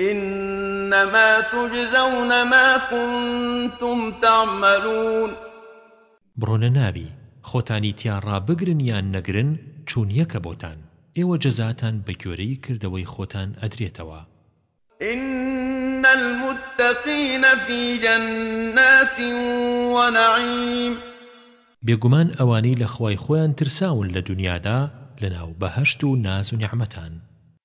انما تجزون ما کنتم تعملون. بڕۆنە ناوی، خۆتانی تیا ڕابگرن یان نەگرن چوون یەکە بۆتان، ئێوە جەزاتان بە گۆێرەی کردەوەی خۆتان ئەدرێتەوە. ان المتقین فی جنات ونعیم. بێگومان ئەوانەی لە خوای خۆیان ترساون لە دونیادا لەناو بەهەشت و ناز و نیعمەتان.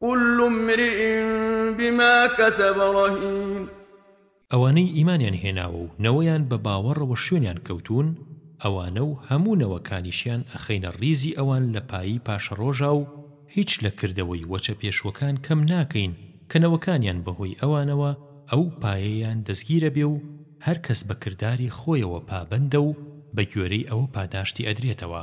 کل امرء بما کسب رهین. ئەوانەی ئیمانیان هێناوە و نەوەیان بە باوەڕەوە شوێنیان کەوتوون، ئەوانە و هەموو نەوەکانیشیان ئەخەینە ڕیزی ئەوان لە پایی پاشەڕۆژا و هیچ لە کردەوەی وەچە پێشووەکان کەم ناکەین کە نەوەکانیان بەهۆی ئەوانەوە ئەو پایەیان دەستگیرەبێ و هەرکەس بە کرداری خۆیەوە پابەندە و بەگوێرەی ئەوە پاداشتی ئەدرێتەوە.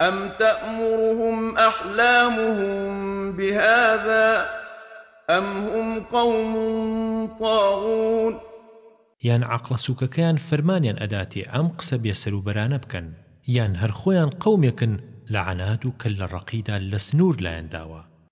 ئەم تەئمورهم ئەحلامهم بهذا ئەم هم قوم طاغون. یان عەقڵە سووکەکەیان فەرمانیان ئەداتێ ئەم قسە بێ سەرو بەرانە بکەن، یان هەر خۆیان قەومێکن لە عەناد و کەللە ڕەقیدا لە سنوور لایان داوە.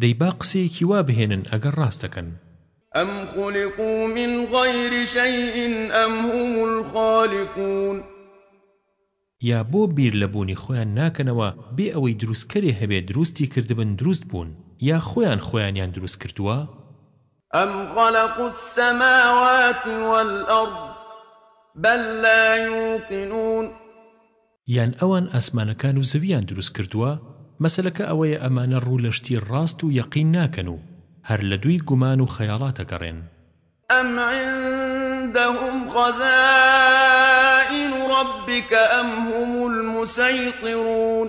دەی با قسەیەکی وا بهێنن ئەگەر ڕاست دەکەن. ئەم خولیقو من غەیر شەیئن ئەم هوم الخالیقون. یا بۆ بیر لە بوونی خۆیان ناکەنەوە بێ ئەوەی دروستکەرێ هەبێ دروستی کردبن دروست بوون یا خۆیان خۆیانیان دروست کردووە؟ ئەم خەلەقو السەماوات وەلئەرد بەل لا یوقنون. یان ئەوان ئاسمانەکان و زەوییان دروست کردووە؟ مەسەلەکە ئەوەیە ئەمانە ڕوو لە شتی ڕاست و یەقین ناکەن و هەر لە دووی گومان و خەیاڵات ئەگەڕێن. ئەم عندەهم خەزائین ڕەبیک ئەم هوم المسەیتڕون.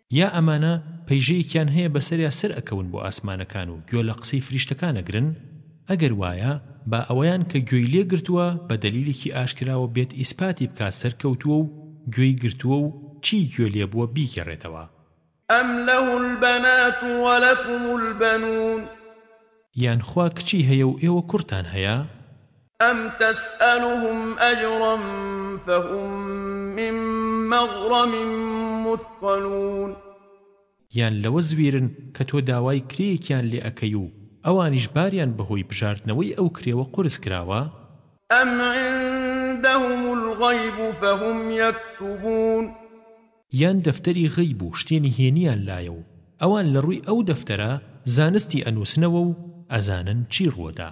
یا ئەمانە پەیژەیەکیان هەیە بەسەریا سەر ئەکەون بۆ ئاسمانەکان و گوێ لە قسەی فریشتەکان ئەگرن؟ ئەگەر وایە با ئەوەیان کە گوێی لێ گرتووە بە دەلیلێکی ئاشکراوە بێت ئیسپاتی بکات سەرکەوتووە و گوێی گرتووە و چی گوێ لێ بووە بیگێڕێتەوە. ام له البنات ولکم البنون. یان خوا کچی هەیە و ئێوە کوڕتان هەیە؟ ئەم تەسئەلوهم ئەجڕا فەهم من مەغڕەم موثقەلون یان لەوە زویرن کە تۆ داوای کرێیەکیان لێ ئەکەی و ئەوانیش باریان بەهۆی بژاردنەوەی ئەو کرێوە قورس کراوە؟ ئەم عندهم الغیب فهم یکتبون یان دەفتەری غەیب و شتێ نهێنیان لایە و ئەوان لەڕووی ئەو دەفتەرە زانستی ئەنووسنەوە و ئەزانن چی ڕووەدا.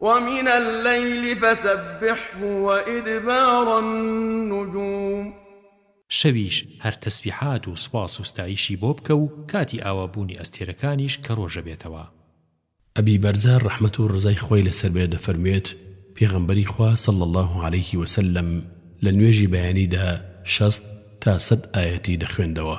ومن اللیل فسبحه وادبار النجوم. شەویش هەر تەسبیحات و سوپاس و ستایشی بۆ بکە و کاتی ئاوا بوونی ئەستێرەکانیش کە ڕۆژە بێتەوە. ئەبی بەرزە ڕەحمەت و ڕەزای خوای لەسەر بێت دەفەرموێت، پێغەمبەری خوا صلی اللە علیه وسلم لە نوێژی بەیانیدا شەست تا سەد ئایەتی دەخوێندەوە.